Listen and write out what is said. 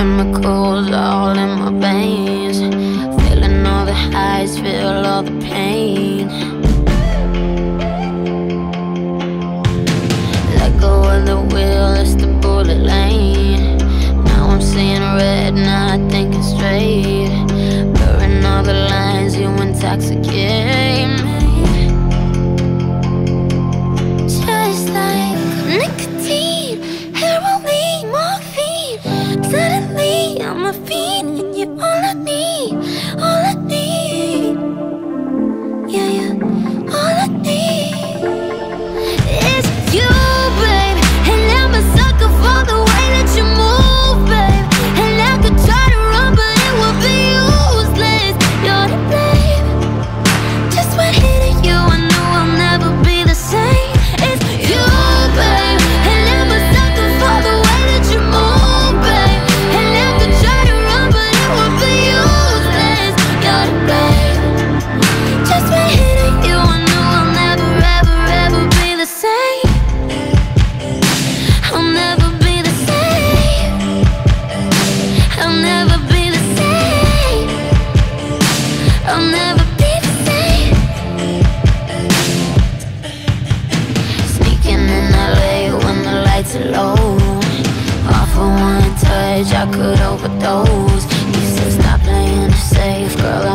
chemicals all in my veins. Feeling all the highs, feel all the pain. Let go of the wheel, it's the bullet lane. Now I'm seeing red, not thinking straight. Blurring all the lines, you intoxicate me. wanna feel knowledge I could overdose. He says, Stop playing it safe, girl.